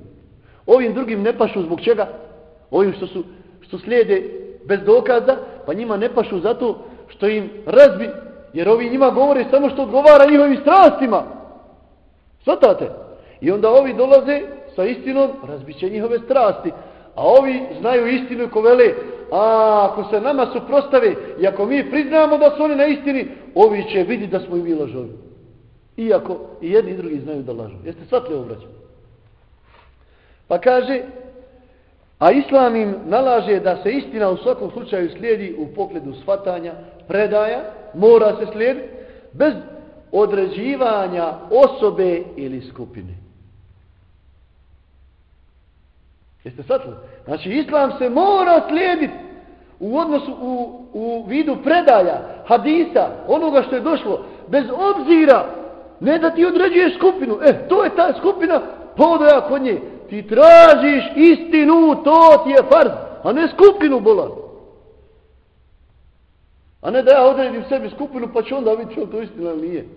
Ovim drugim ne pašu zbog čega? Ovim što, su, što slijede bez dokaza, pa njima ne pašu zato što im razbi, jer ovi njima govore samo što odgovara njihovim strastima. Svatate? I onda ovi dolaze sa istinom, razbiće njihove strasti. A ovi znaju istinu ko vele, a ako se nama suprostave i ako mi priznamo da su oni na istini, ovi će vidjeti da smo i mi lažovi. Iako i jedni i drugi znaju da lažu. Jeste shvatili ovo braću? Pa kaže, a islam im nalaže da se istina u svakom slučaju slijedi u pogledu shvatanja, predaja, mora se slijedi, bez određivanja osobe ili skupine. Jeste shvatili? Znači, islam se mora slijediti u odnosu, u, u vidu predaja, hadisa, onoga što je došlo, bez obzira Ne da ti određuješ skupinu. E, to je ta skupina, podo ja kod nje. Ti tražiš istinu, to ti je farz. A ne skupinu, bolan. A ne da ja odredim sebi skupinu, pa ću onda vidjeti to istina ili nije.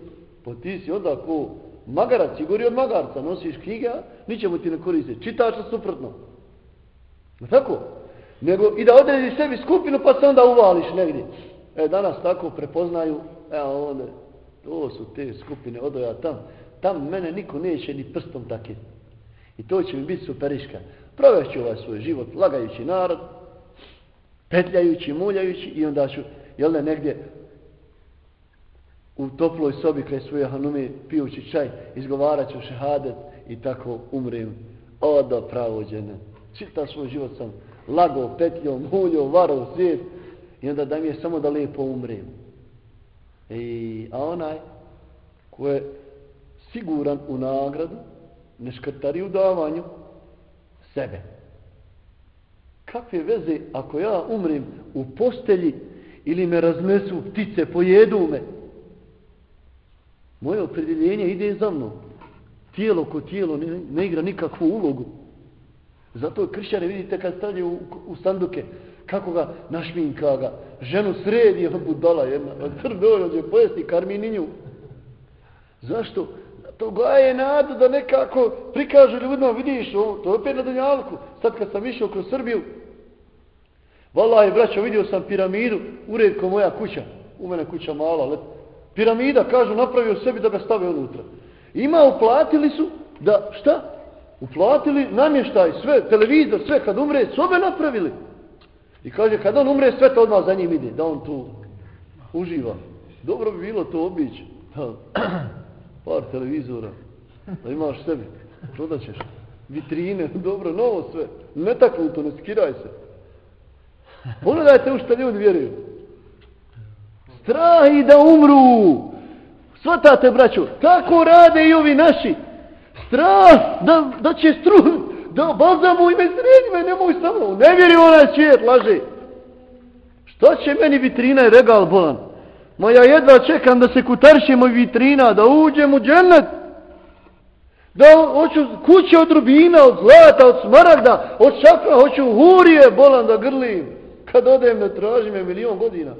Pa ti si onda ko magarac, i gori od magarca, nosiš knjige, a ničemu ti ne koriste. Čitaš to suprotno. No tako? Nego i da odrediš sebi skupinu, pa se onda uvališ negdje. E, danas tako prepoznaju, evo ovdje, to su te skupine, odoja tam. Tam mene niko neće ni prstom takit. I to će mi biti superiška. Provešću ovaj svoj život, lagajući narod, petljajući, muljajući i onda ću, jel ne, negdje u toploj sobi kraj svoje hanume pijući čaj, izgovarat ću šehadet i tako umrem. Odo pravođene. Čita svoj život sam lago, petljom, muljo, varo, svijet. I onda da mi je samo da lijepo umrem. I, a onaj ko je siguran u nagradu, ne škrtari u davanju sebe. Kakve veze ako ja umrem u postelji ili me razmesu ptice, pojedu me? Moje opredjeljenje ide za mnom. Tijelo ko tijelo ne, ne igra nikakvu ulogu. Zato kršćane vidite kad stavljaju u, u sanduke, kako ga našminka ga, ženu sredi, on budala jedna, crve ođe pojesti karmininju. Zašto? To gaje nadu da nekako prikaže ljudima, vidiš, ovo, to je opet na Dunjalku. Sad kad sam išao kroz Srbiju, Vala je, braćo, vidio sam piramidu, uredko moja kuća. U mene kuća mala, let. Piramida, kažu, napravio sebi da ga stave unutra. Ima, uplatili su, da, šta? Uplatili namještaj, sve, televizor, sve, kad umre, sobe napravili. I kaže, kad on umre, sve to odmah za njim ide, da on tu uživa. Dobro bi bilo to obići. <clears throat> Par televizora, da imaš sebi, prodat ćeš. Vitrine, <laughs> dobro, novo sve. Ne takvu to, ne skiraj se. Pogledajte u što ljudi vjeruju. Strah i da umru. Svatate, braćo, tako rade i ovi naši. Strah da, da će stru, da balzamu ime sredime, nemoj samo. Ne vjeri onaj svijet, laže. Šta će meni vitrina i regal bolan? Ma ja jedva čekam da se kutaršimo vitrina, da uđem u džennet. Da hoću kuće od rubina, od zlata, od smaragda, od šakra, hoću hurije bolan da grlim. Kad odem ne traži me milion godina.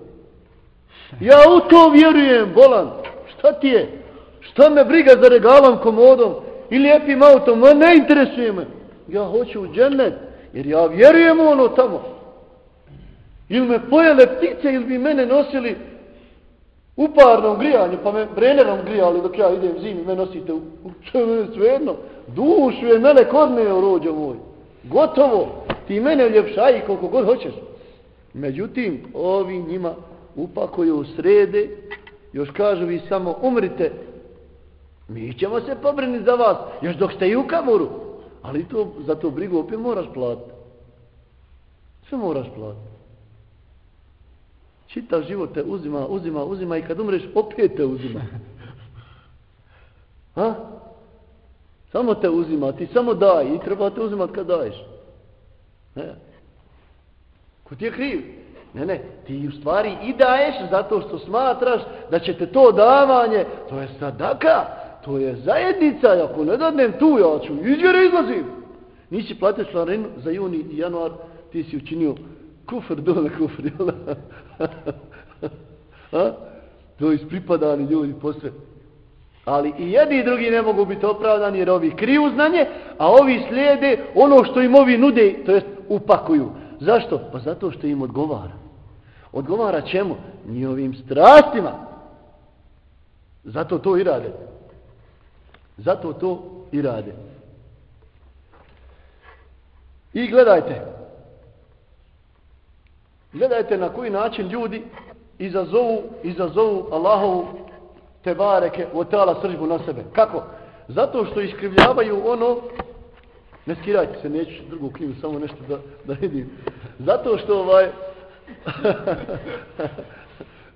Ja u to vjerujem, bolan. Šta ti je? Šta me briga za regalom, komodom i lijepim autom? Ma ne interesuje me. Ja hoću u džennet, jer ja vjerujem ono tamo. Ili me pojele ptice, ili bi mene nosili u parnom grijanju, pa me brenerom grijali dok ja idem zimi, me nosite u, u svejedno. Dušu je mene kodne, rođo moj. Gotovo. Ti mene ljepšaji koliko god hoćeš. Međutim, ovi njima upakuju u srede, još kažu vi samo umrite, mi ćemo se pobrini za vas, još dok ste i u kamoru. Ali to, za to brigu opet moraš platiti. Sve moraš platiti. Čitav život te uzima, uzima, uzima i kad umreš opet te uzima. <laughs> Ha? Samo te uzima, ti samo daj i treba te uzimat kad daješ. Ne? Ko ti je kriv? Ne, ne, ti u stvari i daješ zato što smatraš da će te to davanje, to je sadaka, to je zajednica, ako ne dadnem tu, ja ću izvjere izlazim. Nisi platio članarinu za juni i januar, ti si učinio kufr, dole kufr, jel da? <laughs> To je ispripadani ljudi posve. Ali i jedni i drugi ne mogu biti opravdani jer ovi kriju znanje, a ovi slijede ono što im ovi nude, to jest upakuju. Zašto? Pa zato što im odgovara. Odgovara čemu? Njihovim strastima. Zato to i rade. Zato to i rade. I gledajte. Gledajte na koji način ljudi izazovu, izazovu Allahovu te bareke od tala sržbu na sebe. Kako? Zato što iskrivljavaju ono Ne skirajte se, neću drugu knjigu, samo nešto da, da vidim. Zato što ovaj... <laughs>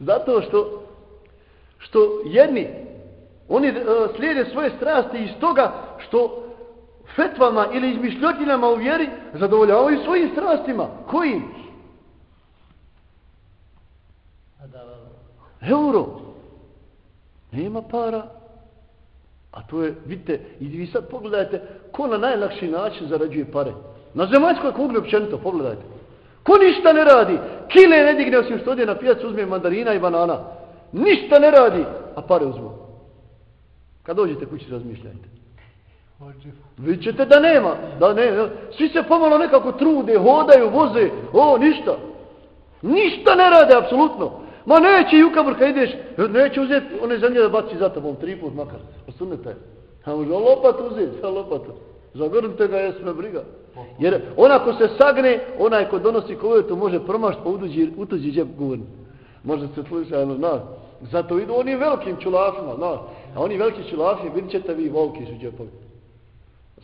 zato što što jedni oni uh, slijede svoje strasti iz toga što fetvama ili izmišljotinama u vjeri zadovoljavaju svojim strastima. Kojim? Euro. Nema para. A to je, vidite, i vi sad pogledajte ko na najlakši način zarađuje pare. Na zemaljskoj kugli općenito, pogledajte. Ko ništa ne radi, kile ne digne osim što odje na pijacu, uzme mandarina i banana. Ništa ne radi, a pare uzme. Kad dođete kući, razmišljajte. Vi ćete da nema, da ne, svi se pomalo nekako trude, hodaju, voze, o, ništa. Ništa ne rade, apsolutno. Ma neće Jukabr kad ideš, neće uzeti one zemlje da baci za tobom, tri put makar. Osunete. A može lopat uzeti, sa lopatu. Zagrnite ga, jesme briga. Jer ona ko se sagne, onaj ko donosi kovetu može promašti pa utuđi, utuđi džep govorni. Može se slušati, na. Zato idu oni velikim čulafima, na. A oni veliki čulafi, vidit ćete vi volki su džepovi.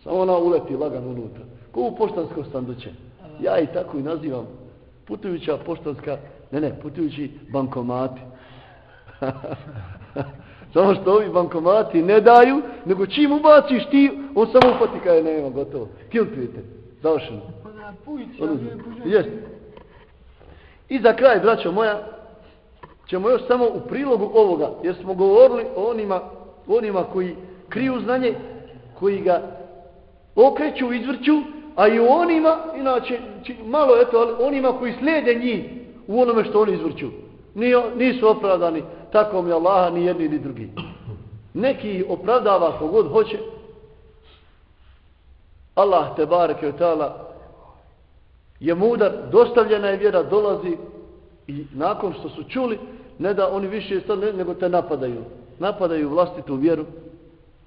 Samo ona uleti lagan unutra. Ko u poštansko sanduće. Ja i tako i nazivam. Putujuća poštanska, ne ne, putujući bankomati. <laughs> samo što ovi bankomati ne daju, nego čim ubaciš ti, on samo upati kada je nema, gotovo. Kilpujete. Završeno. Ono, jest. I za kraj, braćo moja, ćemo još samo u prilogu ovoga, jer smo govorili o onima, onima koji kriju znanje, koji ga okreću, izvrću, a i onima, inače, malo eto, ali onima koji slijede njih u onome što oni izvrću. Nisu opravdani tako mi Allaha ni jedni ni drugi. Neki opravdava kogod hoće. Allah te bareke od tala je mudar, dostavljena je vjera, dolazi i nakon što su čuli, ne da oni više sad ne, nego te napadaju Napadaju vlastitu vjeru,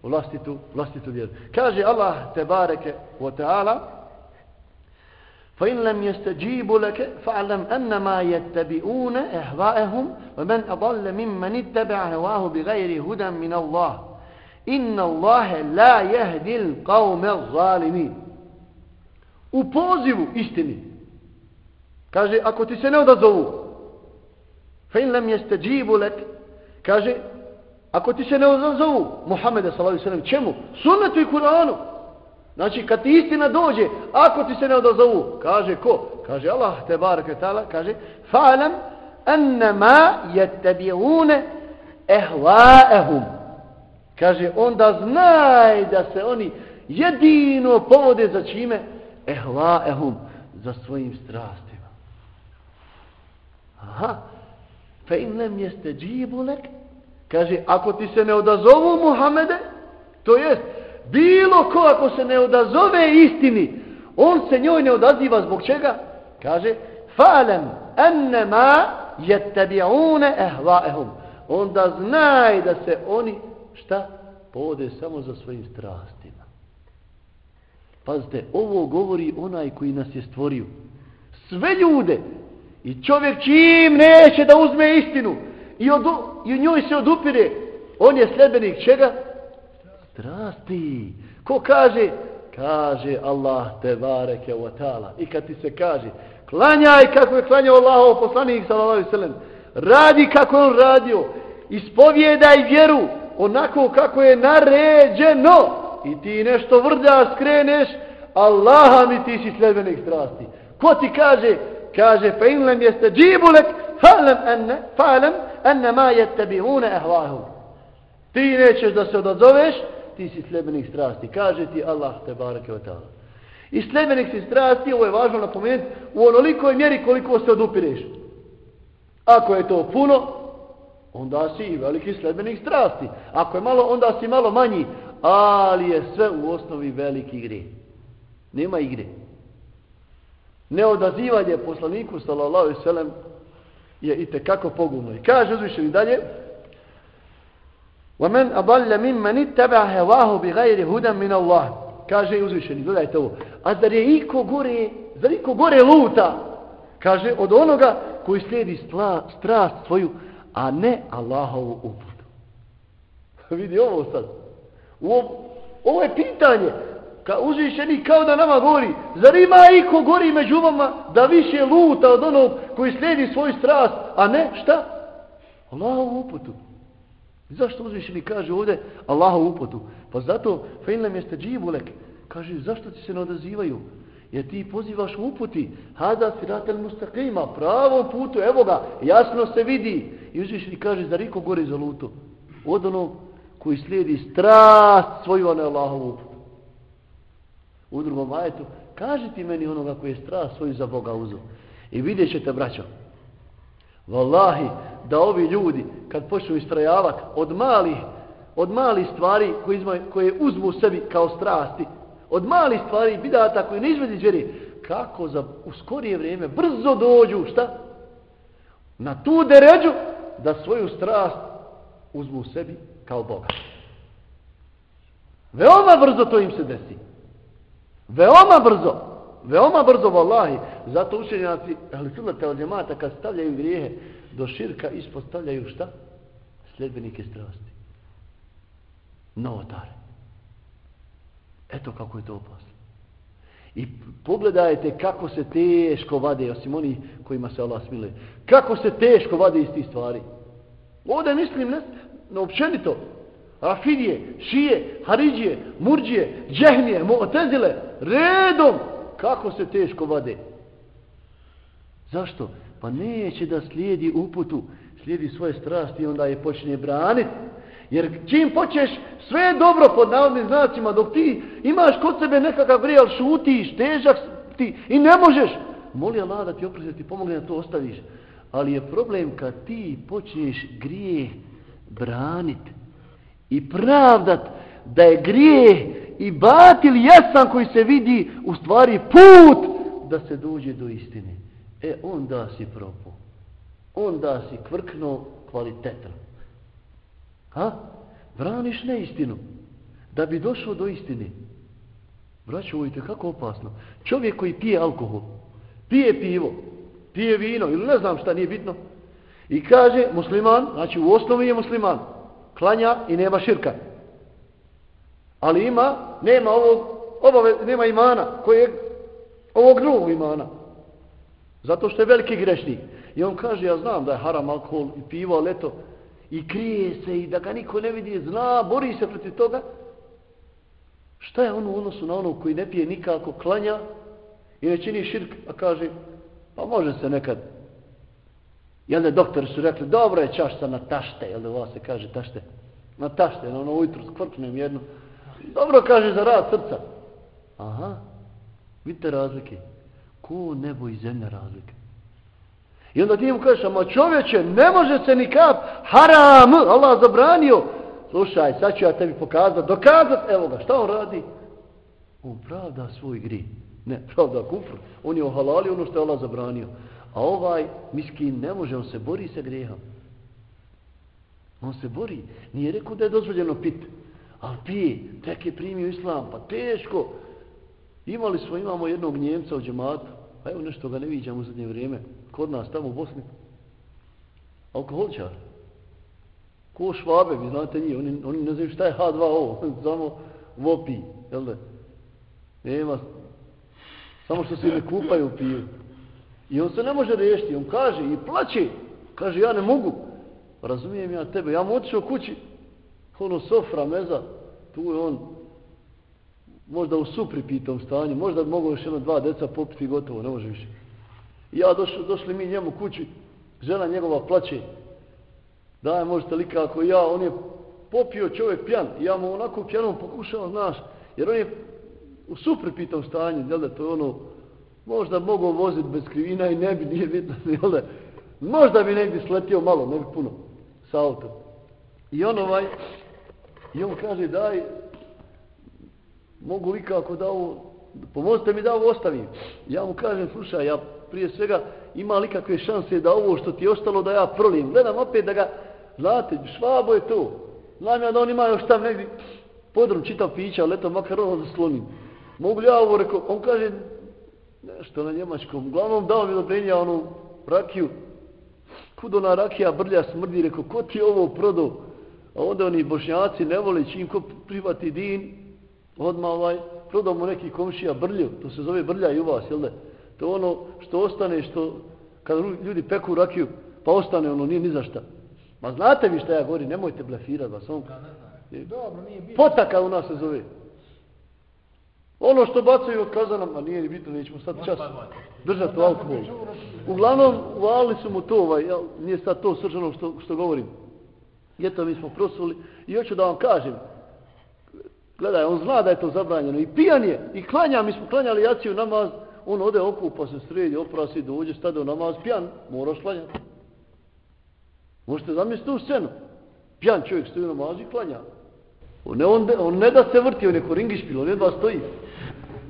vlastitu, vlastitu vjeru. Kaže Allah te bareke wa ta'ala فإن لم يستجيبوا لك فاعلم أنما يتبعون أهواءهم ومن أضل ممن اتبع هواه بغير هدى من الله إن الله لا يهدي القوم الظالمين u pozivu istini kaže ako ti se ne odazovu fa in lam yastajibu lak kaže ako ti se ne odazovu Muhammed sallallahu alejhi ve sellem čemu sunnetu i Kur'anu Znači, kad ti istina dođe, ako ti se ne odazovu, kaže ko? Kaže Allah, te barake ta'ala, kaže, fa'alam annama jettabi'une ehvaehum. Kaže, onda znaj da se oni jedino povode za čime? Ehvaehum, za svojim strastima. Aha, fe in lem jeste kaže, ako ti se ne odazovu Muhammede, to jest, bilo ko ako se ne odazove istini, on se njoj ne odaziva zbog čega? Kaže, falem ennema jettabi'une ehvaehum. Onda znaj da se oni, šta? Povode samo za svojim strastima. Pazite, ovo govori onaj koji nas je stvorio. Sve ljude. I čovjek čim neće da uzme istinu i, od, i njoj se odupire, on je sljedbenik čega? strasti. Ko kaže? Kaže Allah te bareke wa ta'ala. I kad ti se kaže, klanjaj kako je klanjao Allahov poslanik sallallahu alejhi ve sellem. Radi kako je on radio. Ispovjedaj vjeru onako kako je naređeno. I ti nešto vrda skreneš, Allaha mi ti si sljedbenik strasti. Ko ti kaže? Kaže, fa in lem jeste džibulek, fa'lem enne, fa'lem enema ma ehvahum. Ti nećeš da se odazoveš, ti si sljedbenik strasti. Kaže ti Allah te barake o ta'ala. I sljedbenik si strasti, ovo je važno napomenuti, u onolikoj mjeri koliko se odupireš. Ako je to puno, onda si i veliki sljedbenik strasti. Ako je malo, onda si malo manji. Ali je sve u osnovi veliki igre. Nema igre. Neodazivanje poslaniku, sallallahu alaihi sallam, je i tekako pogubno. I kaže uzvišeni dalje, ومن أضل ممن اتبع هواه بغير هدى من الله kaže uzvišeni, gledajte ovo. A zar je iko gore, zar iko gore luta, kaže, od onoga koji slijedi stla, strast svoju, a ne Allahovu uputu. <laughs> Vidi ovo sad. Ovo, ovo je pitanje. Ka uzvišeni kao da nama govori, zar ima iko gori među vama da više luta od onog koji slijedi svoju strast, a ne šta? Allahovu uputu. Zašto uzvišeni kaže ovdje Allahu uputu? Pa zato fejnlem jeste džibulek. Kaže, zašto ti se ne odazivaju? Jer ti pozivaš uputi. Hada siratel mustaqima, pravo putu, evo ga, jasno se vidi. I uzvišeni kaže, zar iko gori za luto? Od onog koji slijedi strast svoju, a ne Allahovu uputu. U drugom ajetu, kaži ti meni onoga koji je strast svoju za Boga uzu. I vidjet ćete, braćo, Wallahi, da ovi ljudi, kad počnu istrajavati od malih, od malih stvari koje, izma, koje uzmu sebi kao strasti, od malih stvari, bidata koje ne izvedi zvjeri, kako za u skorije vrijeme brzo dođu, šta? Na tu deređu da svoju strast uzmu sebi kao Boga. Veoma brzo to im se desi. Veoma brzo. Veoma brzo, vallahi. Zato učenjaci, ali sunnata od džemata, kad stavljaju grijehe do širka, ispostavljaju šta? Sljedbenike strasti. Novotare. Eto kako je to opasno. I pogledajte kako se teško vade, osim oni kojima se Allah smile. Kako se teško vade iz tih stvari. Ovdje mislim ne, na općenito. Rafidije, šije, haridije, murđije, džehnije, mu'tezile, redom kako se teško vade. Zašto? Pa neće da slijedi uputu, slijedi svoje strasti i onda je počne braniti. Jer čim počeš sve je dobro pod navodnim znacima, dok ti imaš kod sebe nekakav grijal, šutiš, težak ti i ne možeš. Moli Allah da ti oprosti, da ti pomogne da to ostaviš. Ali je problem kad ti počneš grije braniti i pravdat da je grijeh i batil jasan koji se vidi u stvari put da se dođe do istine. E, onda si propo. Onda si kvrkno kvalitetan. Ha? Braniš neistinu. Da bi došao do istine. Braćo, ovo je kako opasno. Čovjek koji pije alkohol, pije pivo, pije vino ili ne znam šta, nije bitno. I kaže musliman, znači u osnovi je musliman, klanja i nema širka. Ali ima, nema ovog, obave, nema imana, koje ovog drugog imana. Zato što je veliki grešnik. I on kaže, ja znam da je haram alkohol i pivo, ali eto, i krije se i da ga niko ne vidi, zna, bori se protiv toga. Šta je ono u odnosu na onog koji ne pije nikako, klanja i ne čini širk, a kaže, pa može se nekad. Jel ne, doktori su rekli, dobro je čašta na tašte, jel da ovo se kaže tašte, na tašte, na ono ujutru skvrknem jedno. Dobro kaže za rad srca. Aha, vidite razlike. Ko nebo i zemlja razlike. I onda ti mu kažeš, ama čovječe, ne može se nikad, haram, Allah zabranio. Slušaj, sad ću ja tebi pokazat, dokazat, evo ga, šta on radi? On pravda svoj gri. Ne, <laughs> pravda kufr. On je ohalali ono što je Allah zabranio. A ovaj miskin ne može, on se bori sa grijehom. On se bori. Nije rekao da je dozvoljeno pit. Ali pije, tek je primio islam, pa teško. Imali smo, imamo jednog njemca u džematu. Pa evo nešto ga ne vidjamo u zadnje vrijeme kod nas tamo u Bosni, alkoholičar. Ko švabe, vi znate njih, oni, oni ne znaju šta je H2O, <laughs> samo vopi, jel da? Nema, samo što se ne kupaju piju. I on se ne može riješiti, on kaže i plaće, kaže ja ne mogu. Razumijem ja tebe, ja mu otišao kući, ono sofra, meza, tu je on, možda u supripitom stanju, možda bi mogo još jedno dva deca popiti gotovo, ne može više. Ja došli, došli mi njemu kući, žena njegova plaće. Daj, možete li kako ja, on je popio čovjek pjan. Ja mu onako pjanom pokušao, znaš, jer on je u suprepitom stanju, jel da, to je ono, možda mogu voziti bez krivina i ne bi, nije bitno, <laughs> jel da, možda bi negdje sletio malo, ne bi puno, sa autom. I on ovaj, i on kaže, daj, mogu li kako da ovo, pomozite mi da ovo ostavim. Ja mu kažem, slušaj, ja prije svega ima li kakve šanse da ovo što ti je ostalo da ja prolijem. Gledam opet da ga, znate, švabo je to. Znam ja da on ima još tam negdje podrum čitav pića, ali eto makar ono zaslonim. Mogu li ja ovo rekao, on kaže nešto na njemačkom. uglavnom dao mi odobrenja onu rakiju. Kud ona rakija brlja smrdi, rekao, ko ti ovo prodao? A onda oni bošnjaci ne vole čim ko privati din, odmah ovaj, prodao mu neki komšija brlju, to se zove brlja i u vas, jel da? To ono što ostane, što kad ljudi peku rakiju, pa ostane ono, nije ni za šta. Ma znate vi šta ja govorim, nemojte blefirati vas. On... Dobro, nije bitno. Potaka u nas se zove. Ono što bacaju od kazana, ma nije ni bitno, nećemo sad čas držati u alkohol. Uglavnom, uvali su mu to, ovaj, nije sad to sržano što, što govorim. I eto mi smo prosuli i hoću da vam kažem, gledaj, on zna da je to zabranjeno i pijan je i klanja, mi smo klanjali jaciju namaz, on ode okupa se sredi, oprasi, dođe, stade u namaz, pijan, moraš klanjati. Možete zamisliti u scenu. Pijan čovjek stoji u namazu i klanja. On ne, on, on ne da se vrti, on je koringišpil, on jedva stoji.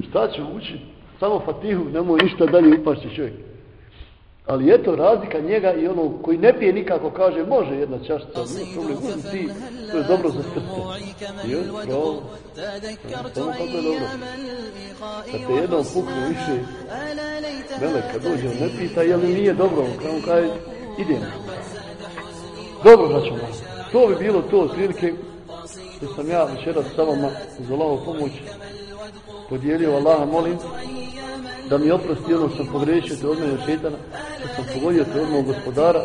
Šta će učiti? Samo fatihu, nemoj ništa dalje upašće čovjek. Ali eto razlika njega i ono koji ne pije nikako kaže može jedna čašica, nije problem, uzmi ti, to je dobro za srce. I on, samo kako je dobro. Kad te jednom pukne više, melek kad dođe, ne pita je li nije dobro, on kaže, idemo. Dobro, braćo moja, to bi bilo to, otprilike, što sam ja večeras sa vama uz Allahovu pomoć podijelio Allaha, molim da mi oprosti ono što sam pogrešio te od mene šetana, što sam pogodio te od gospodara.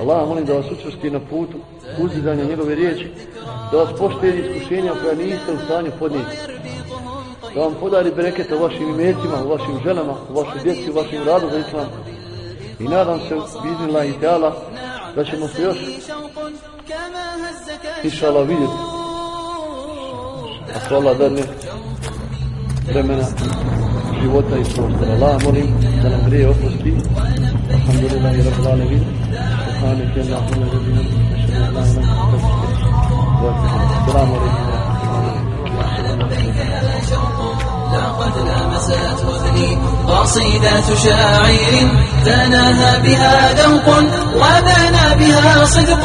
Allah molim da vas učvrsti na putu uzidanja njegove riječi, da vas poštedi iskušenja koja niste u stanju podnijeti. Da vam podari bereketa u vašim imecima, u vašim ženama, u vašoj djeci, u vašim radu za islam. I nadam se, biznila i teala, da ćemo se još išala Allah vidjeti. Ako Allah dadne vremena života i prostora. Allah molim da nam grije oprosti. Alhamdulillah i rabbil alamin. Subhanak Allahumma rabbina ashhadu an la. لقد لمست أذني قصيدة شاعر تناهى بها ذوق وبنى بها صدق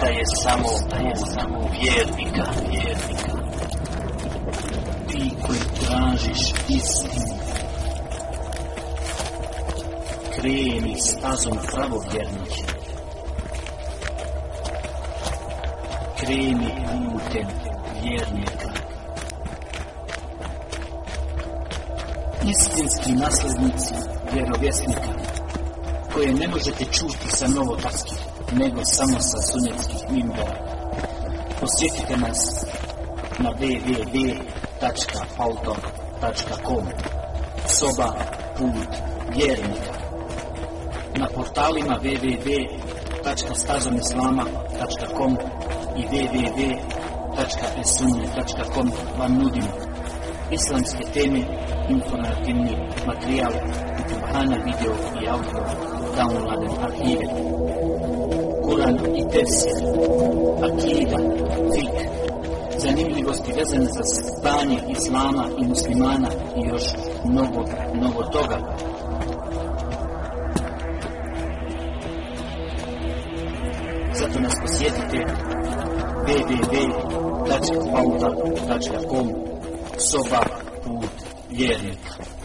Ostaje samo put samo vjernika, vjernika. Ti koji tražiš istinu, kreni stazom pravovjernike. Kreni putem vjernika. Istinski naslednici vjerovjesnika koje ne možete čuti sa novotarskih, nego samo sa sunetskih mimbera. Posjetite nas na www.pautor.com Soba put vjernika. na portalima www.stazomislama.com i www.esunje.com vam nudimo islamske teme, informativni materijal, Kur'ana, video i audio, downloaden arhive. Kur'an i tefsir, akida, fik, zanimljivosti vezane za stanje islama i muslimana i još mnogo, mnogo toga. Zato nas posjetite www.pauta.com Soba put vjernika.